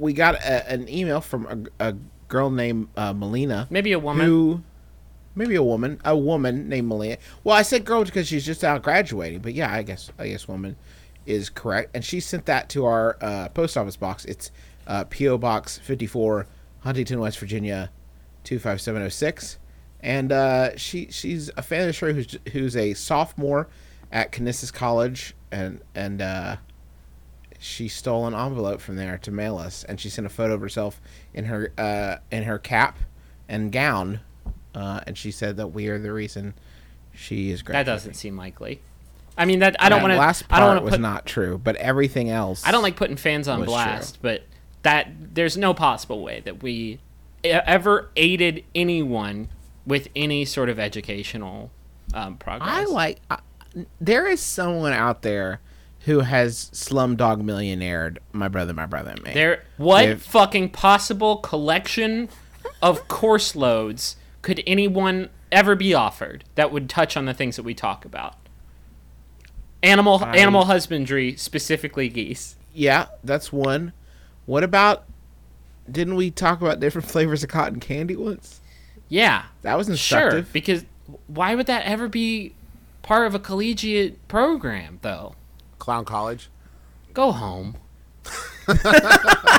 we got a, an email from a, a girl named uh, Melina. Maybe a woman. Who, maybe a woman, a woman named Melina. Well, I said girl because she's just out graduating, but yeah, I guess I guess woman is correct. And she sent that to our uh, post office box. It's uh, PO Box 54, Huntington, West Virginia, 25706. And uh, she she's a fan of the show who's who's a sophomore at Canisius College, and and uh, she stole an envelope from there to mail us, and she sent a photo of herself in her uh, in her cap and gown, uh, and she said that we are the reason she is great. that doesn't seem likely. I mean that I don't want to. Last I part don't want to was put. not true, but everything else. I don't like putting fans on blast, but that there's no possible way that we ever aided anyone with any sort of educational um, progress. I like. I, there is someone out there who has Slumdog Millionaired. My brother, my brother, and me. There, what fucking possible collection of course loads could anyone ever be offered that would touch on the things that we talk about? Animal I- animal husbandry, specifically geese. Yeah, that's one. What about? Didn't we talk about different flavors of cotton candy once? Yeah, That was instructive. sure. Because why would that ever be part of a collegiate program, though? Clown College. Go home.